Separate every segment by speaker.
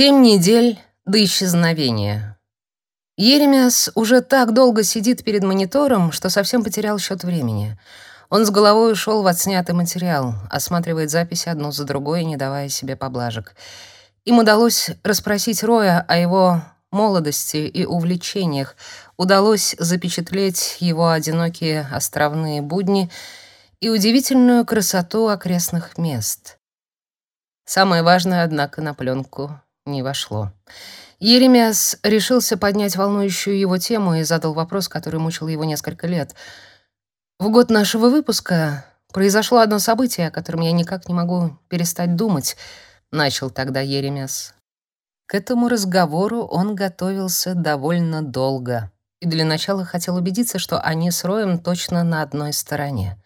Speaker 1: Семь недель до исчезновения. Еремиас уже так долго сидит перед монитором, что совсем потерял счет времени. Он с головой ушел в отснятый материал, осматривает записи одну за другой, не давая себе поблажек. Им удалось расспросить Роя о его молодости и увлечениях, удалось запечатлеть его одинокие островные будни и удивительную красоту окрестных мест. Самое важное, однако, на пленку не вошло. Еремиас решился поднять волнующую его тему и задал вопрос, который мучил его несколько лет. В год нашего выпуска произошло одно событие, о котором я никак не могу перестать думать, начал тогда Еремиас. К этому разговору он готовился довольно долго и для начала хотел убедиться, что они с Роем точно на одной стороне.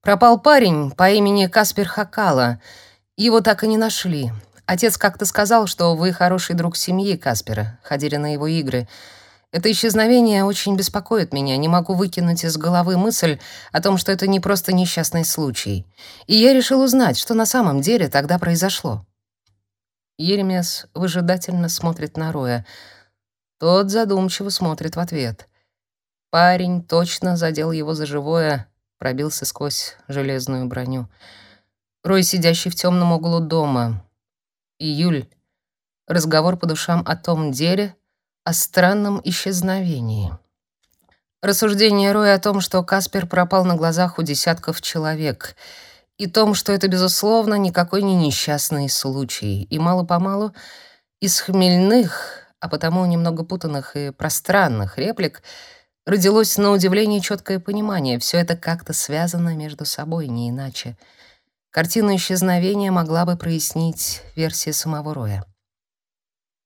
Speaker 1: Пропал парень по имени Каспер Хакала. Его так и не нашли. Отец как-то сказал, что вы хороший друг семьи Каспера, ходили на его игры. Это исчезновение очень беспокоит меня. Не могу выкинуть из головы мысль о том, что это не просто несчастный случай. И я решил узнать, что на самом деле тогда произошло. Еремес выжидательно смотрит на Роя. Тот задумчиво смотрит в ответ. Парень точно задел его за живое, пробился сквозь железную броню. Рой, сидящий в темном углу дома, Июль. Разговор по душам о том деле, о странном исчезновении. Рассуждение Роя о том, что Каспер пропал на глазах у десятков человек, и том, что это, безусловно, никакой не несчастный случай, и мало-помалу из хмельных, а потому немного путанных и пространных реплик родилось на удивление четкое понимание, все это как-то связано между собой, не иначе — Картину исчезновения могла бы прояснить версия самого Роя.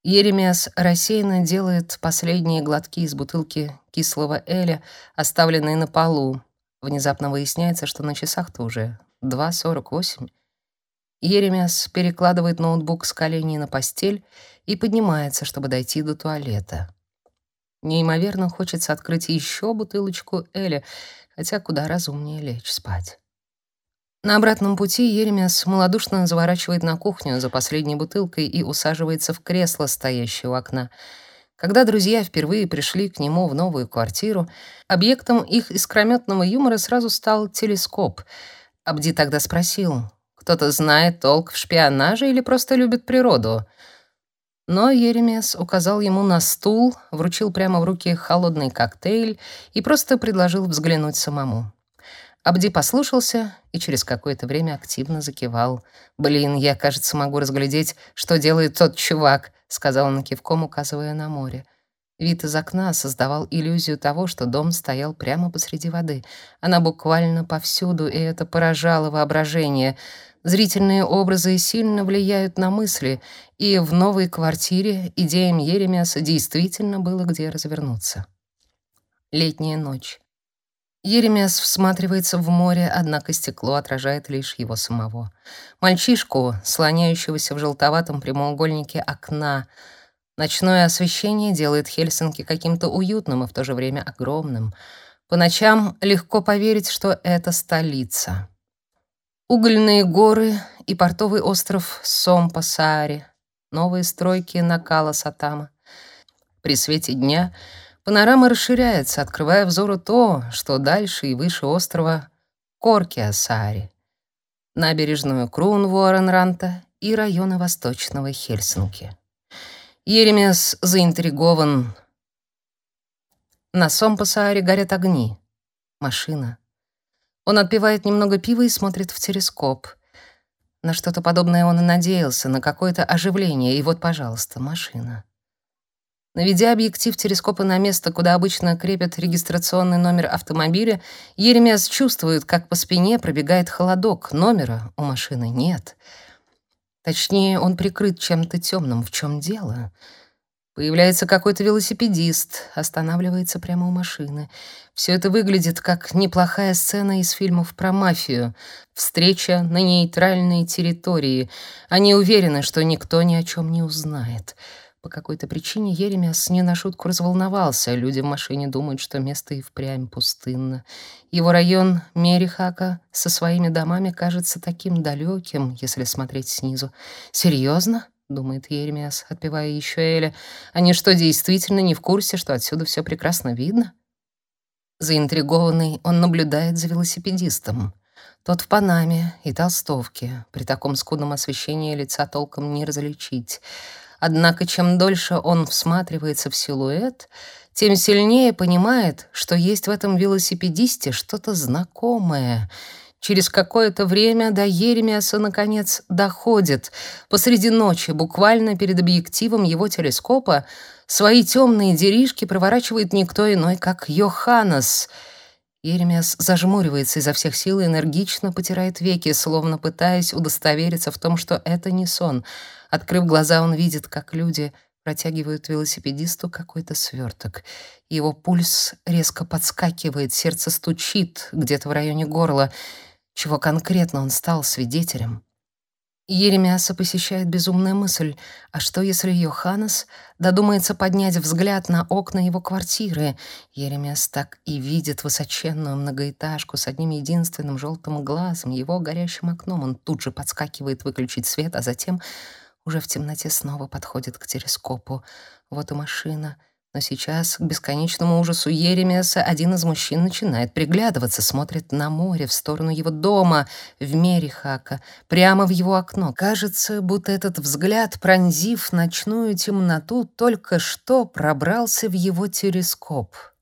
Speaker 1: Еремиас рассеянно делает последние глотки из бутылки кислого эля, оставленной на полу. Внезапно выясняется, что на часах-то уже 2.48. Еремиас перекладывает ноутбук с коленей на постель и поднимается, чтобы дойти до туалета. Неимоверно хочется открыть еще бутылочку эля, хотя куда разумнее лечь спать. На обратном пути Еремиас малодушно заворачивает на кухню за последней бутылкой и усаживается в кресло, стоящее у окна. Когда друзья впервые пришли к нему в новую квартиру, объектом их искрометного юмора сразу стал телескоп. Абди тогда спросил, кто-то знает толк в шпионаже или просто любит природу? Но Еремиас указал ему на стул, вручил прямо в руки холодный коктейль и просто предложил взглянуть самому. Абди послушался и через какое-то время активно закивал. «Блин, я, кажется, могу разглядеть, что делает тот чувак», — сказал он кивком, указывая на море. Вид из окна создавал иллюзию того, что дом стоял прямо посреди воды. Она буквально повсюду, и это поражало воображение. Зрительные образы сильно влияют на мысли, и в новой квартире идеям Еремиаса действительно было где развернуться. Летняя ночь. Еремес всматривается в море, однако стекло отражает лишь его самого. Мальчишку, слоняющегося в желтоватом прямоугольнике окна. Ночное освещение делает Хельсинки каким-то уютным и в то же время огромным. По ночам легко поверить, что это столица. Угольные горы и портовый остров Сомпасаари, новые стройки Накала-Сатама. При свете дня — Панорама расширяется, открывая взору то, что дальше и выше острова Корки-Асаари, набережную Крунвуоренранта и районы Восточного Хельсинки. Еремес заинтригован. На Сомпасааре горят огни. Машина. Он отпивает немного пива и смотрит в телескоп. На что-то подобное он и надеялся, на какое-то оживление, и вот, пожалуйста, машина. Наведя объектив телескопа на место, куда обычно крепят регистрационный номер автомобиля, Еремиас чувствует, как по спине пробегает холодок. Номера у машины нет. Точнее, он прикрыт чем-то темным. В чем дело? Появляется какой-то велосипедист, останавливается прямо у машины. Все это выглядит как неплохая сцена из фильмов про мафию. Встреча на нейтральной территории. Они уверены, что никто ни о чем не узнает. По какой-то причине Еремиас не на шутку разволновался. Люди в машине думают, что место и впрямь пустынно. Его район Мерихака со своими домами кажется таким далеким, если смотреть снизу. Серьезно? — думает Еремиас, отпивая еще Эля. «Они что, действительно не в курсе, что отсюда все прекрасно видно?» Заинтригованный, он наблюдает за велосипедистом. Тот в панаме и толстовке. При таком скудном освещении лица толком не различить. Однако чем дольше он всматривается в силуэт, тем сильнее понимает, что есть в этом велосипедисте что-то знакомое. Через какое-то время до Еремиаса наконец доходит. Посреди ночи, буквально перед объективом его телескопа, свои темные деришки проворачивает никто иной, как Йоханнес — Еремиас зажмуривается изо всех сил и энергично потирает веки, словно пытаясь удостовериться в том, что это не сон. Открыв глаза, он видит, как люди протягивают велосипедисту какой-то сверток. Его пульс резко подскакивает, сердце стучит где-то в районе горла. Чего конкретно он стал свидетелем? Еремиаса посещает безумная мысль, а что если Йоханнес додумается поднять взгляд на окна его квартиры? Еремиас так и видит высоченную многоэтажку с одним единственным желтым глазом, его горящим окном. Он тут же подскакивает выключить свет, а затем уже в темноте снова подходит к телескопу. Вот и машина — но сейчас, к бесконечному ужасу Еремиаса, один из мужчин начинает приглядываться, смотрит на море, в сторону его дома, в Мерихака, прямо в его окно. Кажется, будто этот взгляд, пронзив ночную темноту, только что пробрался в его телескоп —